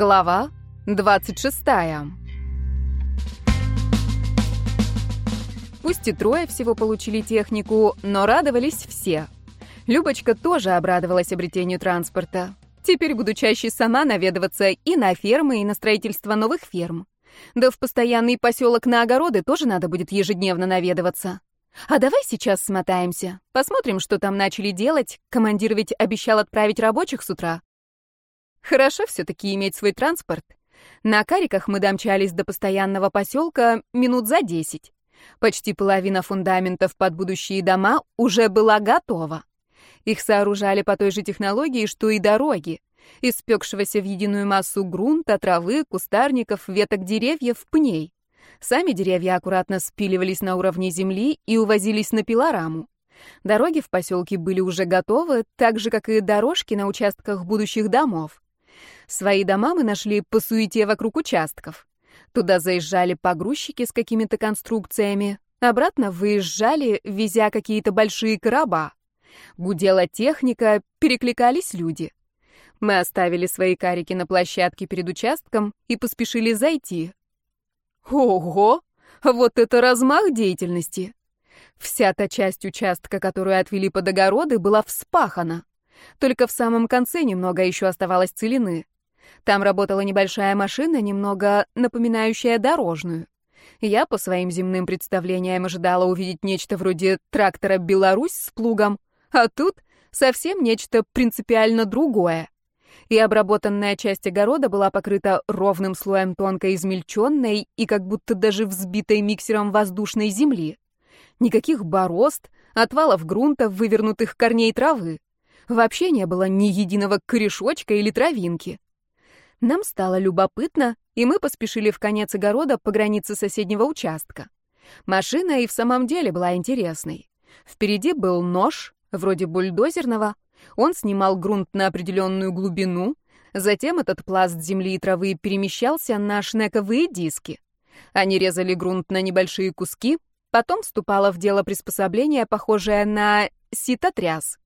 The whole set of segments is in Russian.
Глава 26. Пусть и трое всего получили технику, но радовались все. Любочка тоже обрадовалась обретению транспорта. Теперь буду чаще сама наведываться и на фермы, и на строительство новых ферм. Да в постоянный поселок на огороды тоже надо будет ежедневно наведываться. А давай сейчас смотаемся, посмотрим, что там начали делать. Командир ведь обещал отправить рабочих с утра. Хорошо все-таки иметь свой транспорт. На кариках мы домчались до постоянного поселка минут за десять. Почти половина фундаментов под будущие дома уже была готова. Их сооружали по той же технологии, что и дороги. Из спекшегося в единую массу грунта, травы, кустарников, веток деревьев, пней. Сами деревья аккуратно спиливались на уровне земли и увозились на пилораму. Дороги в поселке были уже готовы, так же, как и дорожки на участках будущих домов. Свои дома мы нашли по суете вокруг участков. Туда заезжали погрузчики с какими-то конструкциями, обратно выезжали, везя какие-то большие короба. Гудела техника, перекликались люди. Мы оставили свои карики на площадке перед участком и поспешили зайти. Ого! Вот это размах деятельности! Вся та часть участка, которую отвели под огороды, была вспахана. Только в самом конце немного еще оставалось целины. Там работала небольшая машина, немного напоминающая дорожную. Я по своим земным представлениям ожидала увидеть нечто вроде трактора «Беларусь» с плугом, а тут совсем нечто принципиально другое. И обработанная часть огорода была покрыта ровным слоем тонко измельченной и как будто даже взбитой миксером воздушной земли. Никаких борозд, отвалов грунта, вывернутых корней травы. Вообще не было ни единого корешочка или травинки. Нам стало любопытно, и мы поспешили в конец огорода по границе соседнего участка. Машина и в самом деле была интересной. Впереди был нож, вроде бульдозерного. Он снимал грунт на определенную глубину. Затем этот пласт земли и травы перемещался на шнековые диски. Они резали грунт на небольшие куски, потом вступало в дело приспособление, похожее на ситотряс.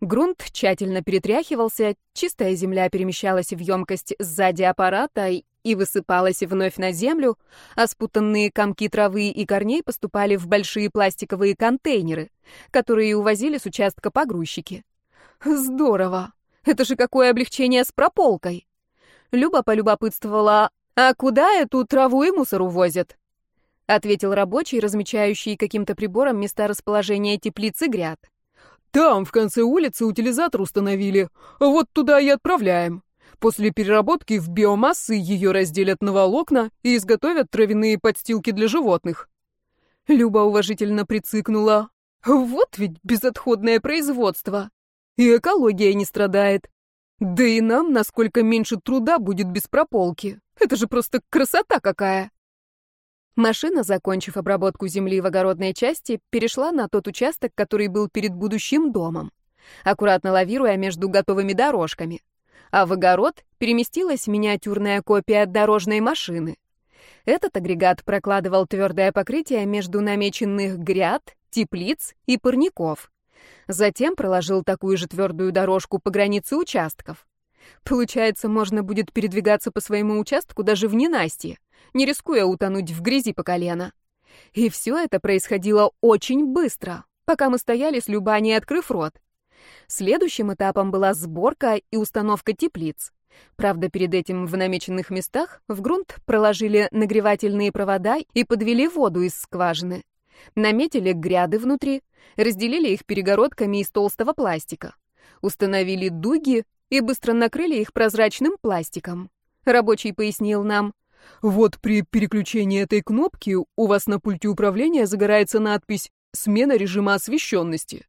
Грунт тщательно перетряхивался, чистая земля перемещалась в емкость сзади аппарата и высыпалась вновь на землю, а спутанные комки травы и корней поступали в большие пластиковые контейнеры, которые увозили с участка погрузчики. Здорово! Это же какое облегчение с прополкой! Люба полюбопытствовала, а куда эту траву и мусор увозят? Ответил рабочий, размечающий каким-то прибором места расположения теплицы гряд. Там, в конце улицы, утилизатор установили. Вот туда и отправляем. После переработки в биомассы ее разделят на волокна и изготовят травяные подстилки для животных. Люба уважительно прицикнула. Вот ведь безотходное производство. И экология не страдает. Да и нам насколько меньше труда будет без прополки. Это же просто красота какая. Машина, закончив обработку земли в огородной части, перешла на тот участок, который был перед будущим домом, аккуратно лавируя между готовыми дорожками. А в огород переместилась миниатюрная копия дорожной машины. Этот агрегат прокладывал твердое покрытие между намеченных гряд, теплиц и парников. Затем проложил такую же твердую дорожку по границе участков. Получается, можно будет передвигаться по своему участку даже в ненастье не рискуя утонуть в грязи по колено. И все это происходило очень быстро, пока мы стояли с Любаней, открыв рот. Следующим этапом была сборка и установка теплиц. Правда, перед этим в намеченных местах в грунт проложили нагревательные провода и подвели воду из скважины. Наметили гряды внутри, разделили их перегородками из толстого пластика. Установили дуги и быстро накрыли их прозрачным пластиком. Рабочий пояснил нам, вот при переключении этой кнопки у вас на пульте управления загорается надпись «Смена режима освещенности».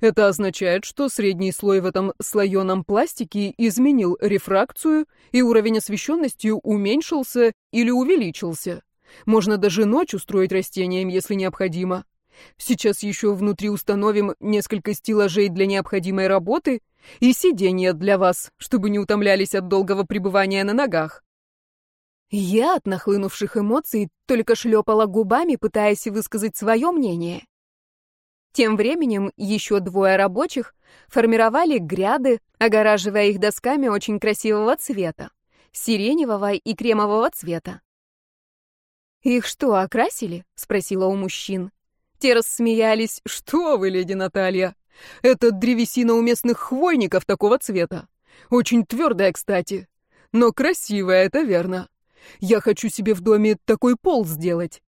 Это означает, что средний слой в этом слоеном пластике изменил рефракцию, и уровень освещенности уменьшился или увеличился. Можно даже ночь устроить растениям, если необходимо. Сейчас еще внутри установим несколько стеллажей для необходимой работы и сиденья для вас, чтобы не утомлялись от долгого пребывания на ногах. Я от нахлынувших эмоций только шлепала губами, пытаясь высказать свое мнение. Тем временем еще двое рабочих формировали гряды, огораживая их досками очень красивого цвета. сиреневого и кремового цвета. «Их что, окрасили?» — спросила у мужчин. Те рассмеялись. «Что вы, леди Наталья? Это древесина у местных хвойников такого цвета. Очень твердая, кстати. Но красивая, это верно. Я хочу себе в доме такой пол сделать».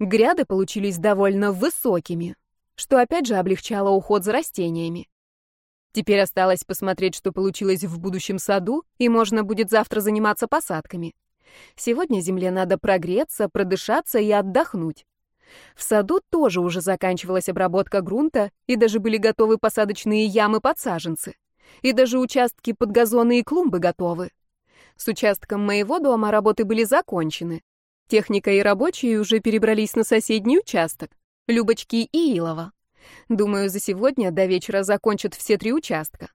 Гряды получились довольно высокими, что опять же облегчало уход за растениями. Теперь осталось посмотреть, что получилось в будущем саду, и можно будет завтра заниматься посадками. Сегодня земле надо прогреться, продышаться и отдохнуть. В саду тоже уже заканчивалась обработка грунта, и даже были готовы посадочные ямы-подсаженцы. И даже участки под газоны и клумбы готовы. С участком моего дома работы были закончены. Техника и рабочие уже перебрались на соседний участок. Любочки и Илова. Думаю, за сегодня до вечера закончат все три участка.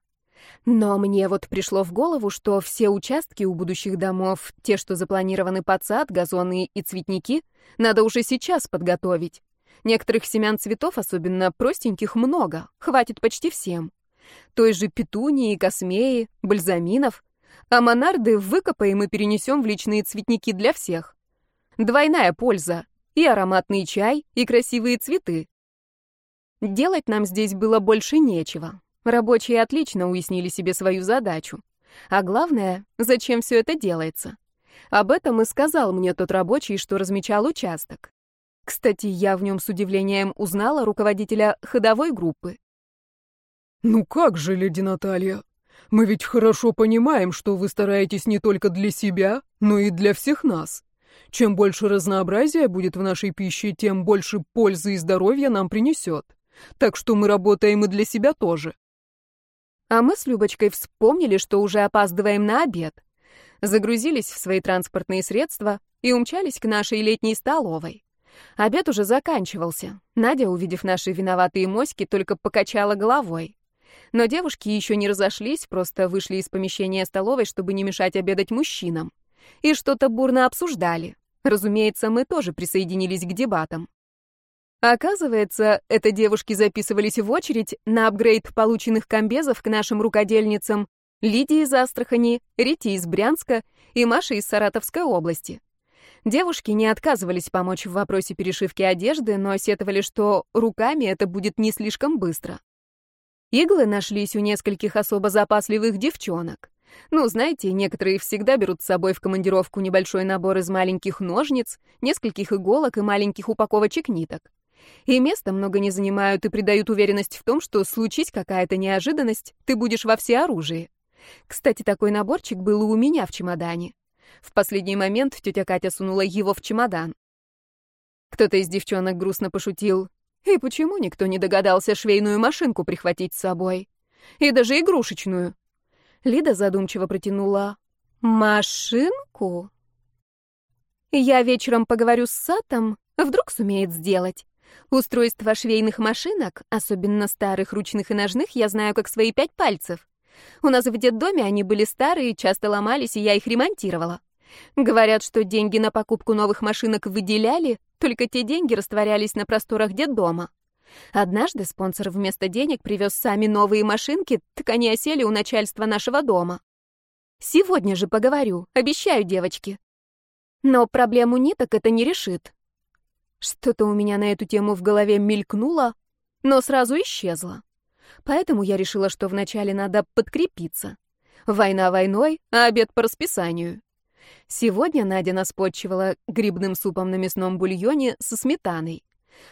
Но мне вот пришло в голову, что все участки у будущих домов, те, что запланированы под сад, газоны и цветники, надо уже сейчас подготовить. Некоторых семян цветов, особенно простеньких, много, хватит почти всем. Той же петунии, космеи, бальзаминов. А монарды выкопаем и перенесем в личные цветники для всех. Двойная польза. И ароматный чай, и красивые цветы. Делать нам здесь было больше нечего. Рабочие отлично уяснили себе свою задачу. А главное, зачем все это делается. Об этом и сказал мне тот рабочий, что размечал участок. Кстати, я в нем с удивлением узнала руководителя ходовой группы. «Ну как же, леди Наталья? Мы ведь хорошо понимаем, что вы стараетесь не только для себя, но и для всех нас. Чем больше разнообразия будет в нашей пище, тем больше пользы и здоровья нам принесет. Так что мы работаем и для себя тоже. А мы с Любочкой вспомнили, что уже опаздываем на обед. Загрузились в свои транспортные средства и умчались к нашей летней столовой. Обед уже заканчивался. Надя, увидев наши виноватые моськи, только покачала головой. Но девушки еще не разошлись, просто вышли из помещения столовой, чтобы не мешать обедать мужчинам. И что-то бурно обсуждали. Разумеется, мы тоже присоединились к дебатам. Оказывается, это девушки записывались в очередь на апгрейд полученных комбезов к нашим рукодельницам Лидии из Астрахани, Рите из Брянска и Маше из Саратовской области. Девушки не отказывались помочь в вопросе перешивки одежды, но сетовали, что руками это будет не слишком быстро. Иглы нашлись у нескольких особо запасливых девчонок. Ну, знаете, некоторые всегда берут с собой в командировку небольшой набор из маленьких ножниц, нескольких иголок и маленьких упаковочек ниток. И места много не занимают и придают уверенность в том, что случись какая-то неожиданность, ты будешь во всеоружии. Кстати, такой наборчик был у меня в чемодане. В последний момент тетя Катя сунула его в чемодан. Кто-то из девчонок грустно пошутил. И почему никто не догадался швейную машинку прихватить с собой? И даже игрушечную. Лида задумчиво протянула. «Машинку?» «Я вечером поговорю с Сатом, вдруг сумеет сделать. Устройство швейных машинок, особенно старых ручных и ножных, я знаю как свои пять пальцев. У нас в детдоме они были старые, часто ломались, и я их ремонтировала. Говорят, что деньги на покупку новых машинок выделяли, только те деньги растворялись на просторах детдома. Однажды спонсор вместо денег привез сами новые машинки, так они осели у начальства нашего дома. Сегодня же поговорю, обещаю, девочки. Но проблему ниток это не решит. Что-то у меня на эту тему в голове мелькнуло, но сразу исчезло. Поэтому я решила, что вначале надо подкрепиться. Война войной, а обед по расписанию. Сегодня Надя нас подчивала грибным супом на мясном бульоне со сметаной.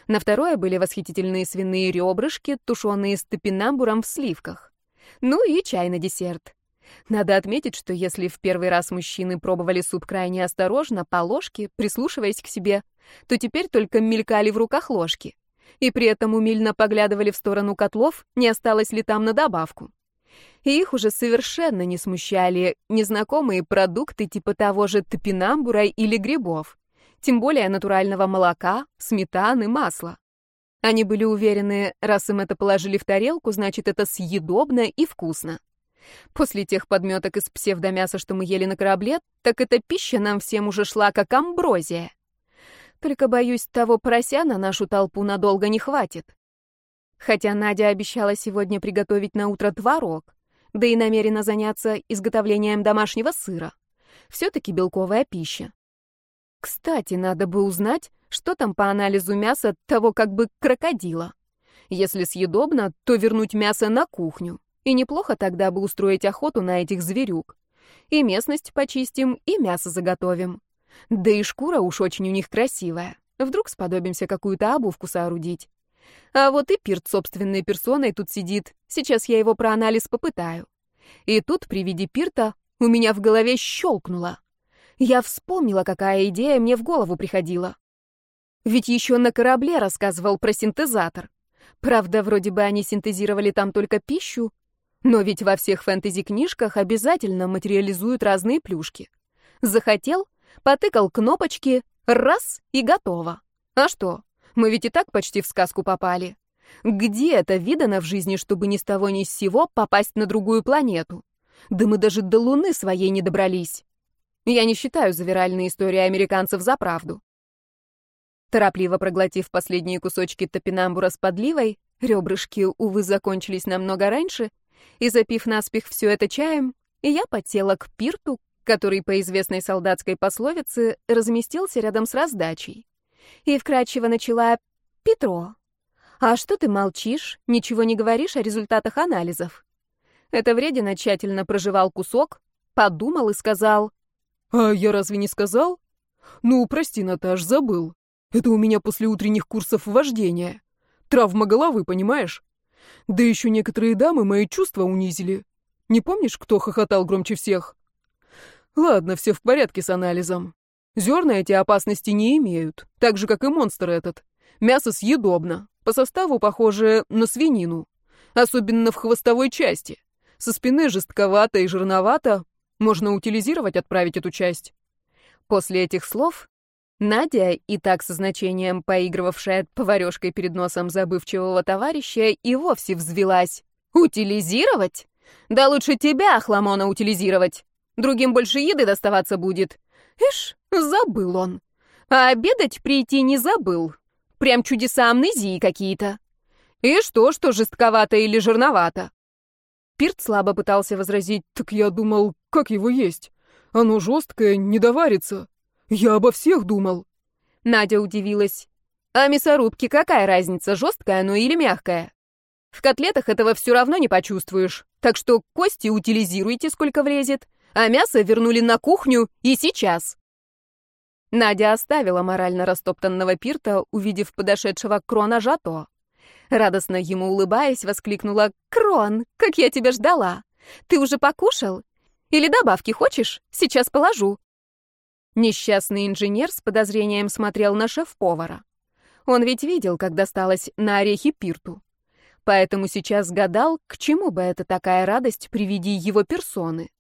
На второе были восхитительные свиные ребрышки, тушеные с топинамбуром в сливках. Ну и чай на десерт. Надо отметить, что если в первый раз мужчины пробовали суп крайне осторожно, по ложке, прислушиваясь к себе, то теперь только мелькали в руках ложки. И при этом умильно поглядывали в сторону котлов, не осталось ли там на добавку. И их уже совершенно не смущали незнакомые продукты типа того же топинамбура или грибов, тем более натурального молока, сметаны, масла. Они были уверены, раз им это положили в тарелку, значит, это съедобно и вкусно. После тех подметок из псевдомяса, что мы ели на корабле, так эта пища нам всем уже шла как амброзия. Только, боюсь, того порося на нашу толпу надолго не хватит. Хотя Надя обещала сегодня приготовить на утро творог. да и намерена заняться изготовлением домашнего сыра. Все-таки белковая пища. Кстати, надо бы узнать, что там по анализу мяса того как бы крокодила. Если съедобно, то вернуть мясо на кухню. И неплохо тогда бы устроить охоту на этих зверюк. И местность почистим, и мясо заготовим. Да и шкура уж очень у них красивая. Вдруг сподобимся какую-то обувку соорудить. А вот и Пирт собственной персоной тут сидит. Сейчас я его проанализ попытаю. И тут при виде Пирта у меня в голове щелкнуло. Я вспомнила, какая идея мне в голову приходила. Ведь еще на корабле рассказывал про синтезатор. Правда, вроде бы они синтезировали там только пищу, но ведь во всех фэнтези-книжках обязательно материализуют разные плюшки. Захотел, потыкал кнопочки, раз и готово. А что, мы ведь и так почти в сказку попали. Где это видано в жизни, чтобы ни с того ни с сего попасть на другую планету? Да мы даже до Луны своей не добрались. Я не считаю завиральные истории американцев за правду. Торопливо проглотив последние кусочки топинамбура с подливой, ребрышки, увы, закончились намного раньше, и запив наспех все это чаем, я подсела к пирту, который, по известной солдатской пословице, разместился рядом с раздачей. И вкрадчиво начала «Петро, а что ты молчишь, ничего не говоришь о результатах анализов?» Это вредина тщательно проживал кусок, подумал и сказал «А я разве не сказал?» «Ну, прости, Наташ, забыл. Это у меня после утренних курсов вождения. Травма головы, понимаешь? Да еще некоторые дамы мои чувства унизили. Не помнишь, кто хохотал громче всех? Ладно, все в порядке с анализом. Зерна эти опасности не имеют, так же, как и монстр этот. Мясо съедобно, по составу похоже на свинину, особенно в хвостовой части. Со спины жестковато и жирновато, можно утилизировать, отправить эту часть. После этих слов Надя, и так со значением поигрывавшая поварешкой перед носом забывчивого товарища, и вовсе взвелась. «Утилизировать? Да лучше тебя, Хламона, утилизировать. Другим больше еды доставаться будет. Ишь, забыл он. А обедать прийти не забыл. Прям чудеса амнезии какие-то. И что, что жестковато или жирновато?» Пирт слабо пытался возразить, так я думал, как его есть? Оно жесткое, не доварится. Я обо всех думал. Надя удивилась. А мясорубки какая разница, жесткая оно или мягкая? В котлетах этого все равно не почувствуешь. Так что кости утилизируйте, сколько влезет, а мясо вернули на кухню и сейчас. Надя оставила морально растоптанного пирта, увидев подошедшего Крона Жато. Радостно ему улыбаясь, воскликнула «Крон, как я тебя ждала! Ты уже покушал? Или добавки хочешь? Сейчас положу». Несчастный инженер с подозрением смотрел на шеф-повара. Он ведь видел, как досталось на орехи Пирту. Поэтому сейчас гадал, к чему бы это такая радость при виде его персоны.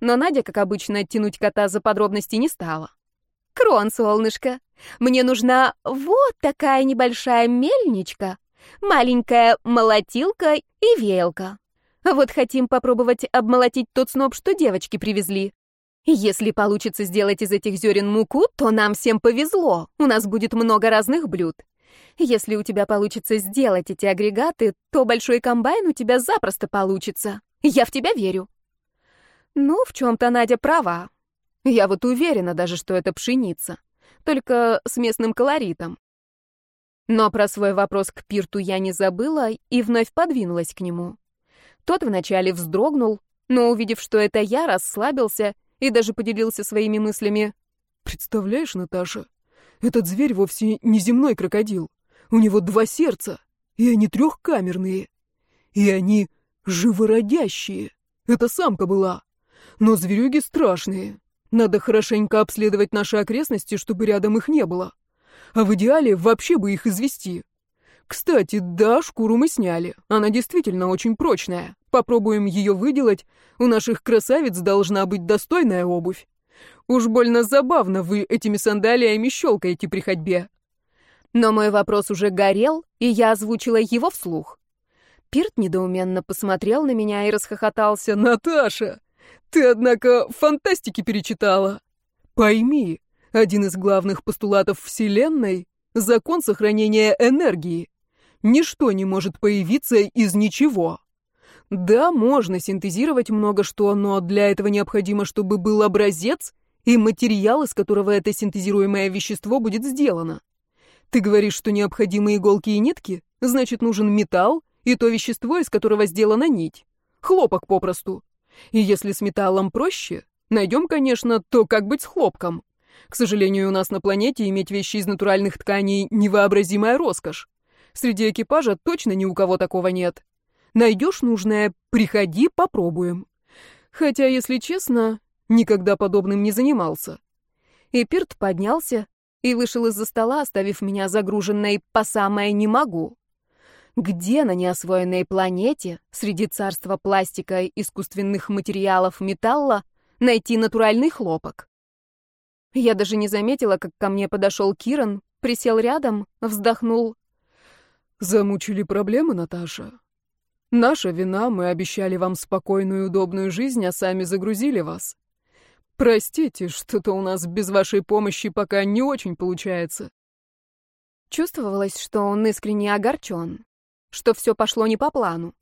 Но Надя, как обычно, тянуть кота за подробности не стала. «Крон, солнышко, мне нужна вот такая небольшая мельничка, маленькая молотилка и велка. Вот хотим попробовать обмолотить тот сноп, что девочки привезли. Если получится сделать из этих зерен муку, то нам всем повезло. У нас будет много разных блюд. Если у тебя получится сделать эти агрегаты, то большой комбайн у тебя запросто получится. Я в тебя верю. Ну, в чем-то Надя права. Я вот уверена даже, что это пшеница. Только с местным колоритом. Но про свой вопрос к Пирту я не забыла и вновь подвинулась к нему. Тот вначале вздрогнул, но, увидев, что это я, расслабился и даже поделился своими мыслями. «Представляешь, Наташа, этот зверь вовсе не земной крокодил. У него два сердца, и они трехкамерные. И они живородящие. Это самка была. Но зверюги страшные. Надо хорошенько обследовать наши окрестности, чтобы рядом их не было. А в идеале вообще бы их извести. Кстати, да, шкуру мы сняли. Она действительно очень прочная. Попробуем ее выделать. У наших красавиц должна быть достойная обувь. Уж больно забавно вы этими сандалиями щелкаете при ходьбе. Но мой вопрос уже горел, и я озвучила его вслух. Пирт недоуменно посмотрел на меня и расхохотался. «Наташа, ты, однако, фантастики перечитала. Пойми, один из главных постулатов Вселенной — закон сохранения энергии. Ничто не может появиться из ничего. Да, можно синтезировать много что, но для этого необходимо, чтобы был образец и материал, из которого это синтезируемое вещество будет сделано. Ты говоришь, что необходимы иголки и нитки? Значит, нужен металл и то вещество, из которого сделана нить. Хлопок попросту. И если с металлом проще, найдем, конечно, то как быть с хлопком. К сожалению, у нас на планете иметь вещи из натуральных тканей — невообразимая роскошь. Среди экипажа точно ни у кого такого нет. Найдешь нужное, приходи, попробуем. Хотя, если честно, никогда подобным не занимался. И Пирт поднялся и вышел из-за стола, оставив меня загруженной по самое «не могу». Где на неосвоенной планете, среди царства пластика, искусственных материалов, металла, найти натуральный хлопок? Я даже не заметила, как ко мне подошел Киран, присел рядом, вздохнул. «Замучили проблемы, Наташа? Наша вина, мы обещали вам спокойную и удобную жизнь, а сами загрузили вас. Простите, что-то у нас без вашей помощи пока не очень получается. Чувствовалось, что он искренне огорчен, что все пошло не по плану.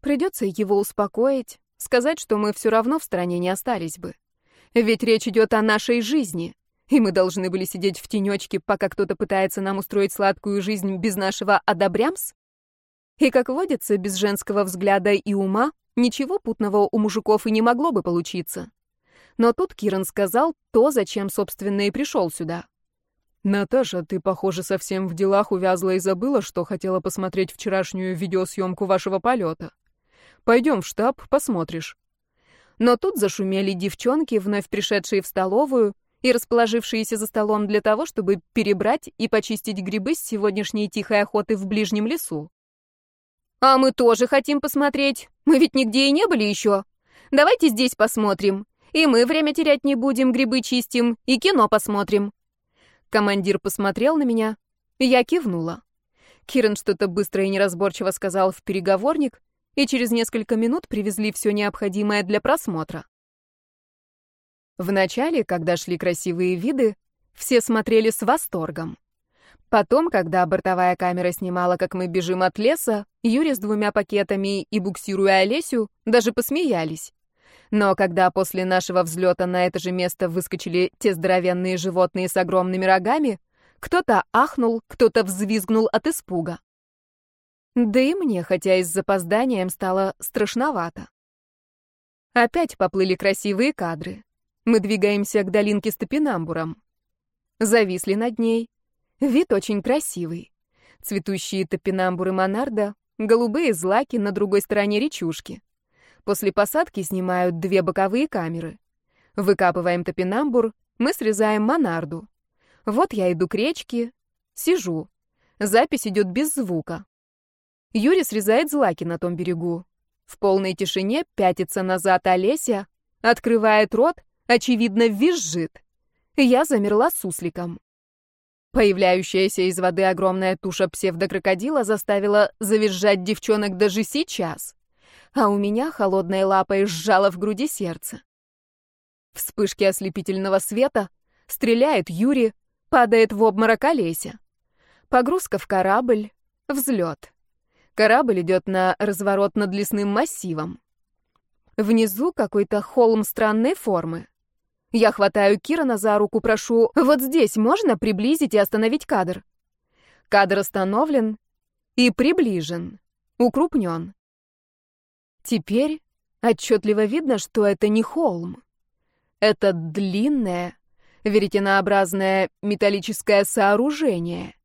Придется его успокоить, сказать, что мы все равно в стране не остались бы. Ведь речь идет о нашей жизни, и мы должны были сидеть в тенечке, пока кто-то пытается нам устроить сладкую жизнь без нашего одобрямс? И, как водится, без женского взгляда и ума ничего путного у мужиков и не могло бы получиться. Но тут Киран сказал то, зачем, собственно, и пришел сюда. «Наташа, ты, похоже, совсем в делах увязла и забыла, что хотела посмотреть вчерашнюю видеосъемку вашего полета. Пойдем в штаб, посмотришь». Но тут зашумели девчонки, вновь пришедшие в столовую и расположившиеся за столом для того, чтобы перебрать и почистить грибы с сегодняшней тихой охоты в ближнем лесу. «А мы тоже хотим посмотреть. Мы ведь нигде и не были еще. Давайте здесь посмотрим. И мы время терять не будем, грибы чистим, и кино посмотрим». Командир посмотрел на меня. Я кивнула. Киран что-то быстро и неразборчиво сказал в переговорник, и через несколько минут привезли все необходимое для просмотра. Вначале, когда шли красивые виды, все смотрели с восторгом. Потом, когда бортовая камера снимала, как мы бежим от леса, Юрий с двумя пакетами и буксируя Олесю, даже посмеялись. Но когда после нашего взлета на это же место выскочили те здоровенные животные с огромными рогами, кто-то ахнул, кто-то взвизгнул от испуга. Да и мне, хотя и с запозданием, стало страшновато. Опять поплыли красивые кадры. Мы двигаемся к долинке с топинамбуром. Зависли над ней, Вид очень красивый. Цветущие топинамбуры монарда, голубые злаки на другой стороне речушки. После посадки снимают две боковые камеры. Выкапываем топинамбур, мы срезаем монарду. Вот я иду к речке, сижу. Запись идет без звука. Юрий срезает злаки на том берегу. В полной тишине пятится назад Олеся, открывает рот, очевидно, визжит. Я замерла сусликом. Появляющаяся из воды огромная туша псевдокрокодила заставила завизжать девчонок даже сейчас. А у меня холодной лапой сжало в груди сердце. Вспышки ослепительного света, стреляет Юрий, падает в обморок Олеся. Погрузка в корабль, взлет. Корабль идет на разворот над лесным массивом. Внизу какой-то холм странной формы. Я хватаю Кирана за руку, прошу, вот здесь можно приблизить и остановить кадр. Кадр остановлен и приближен, укрупнен. Теперь отчетливо видно, что это не холм. Это длинное, веретенообразное металлическое сооружение.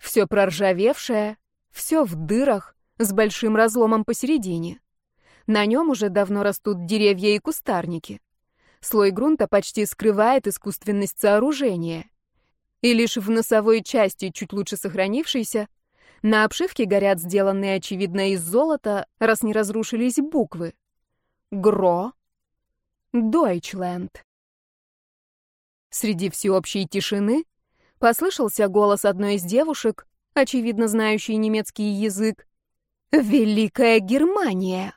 Все проржавевшее, все в дырах, с большим разломом посередине. На нем уже давно растут деревья и кустарники. Слой грунта почти скрывает искусственность сооружения. И лишь в носовой части, чуть лучше сохранившейся, на обшивке горят сделанные, очевидно, из золота, раз не разрушились буквы. ГРО. Дойчленд. Среди всеобщей тишины послышался голос одной из девушек, очевидно знающей немецкий язык. «Великая Германия!»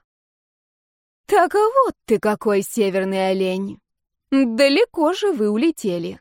Так вот ты какой северный олень. Далеко же вы улетели.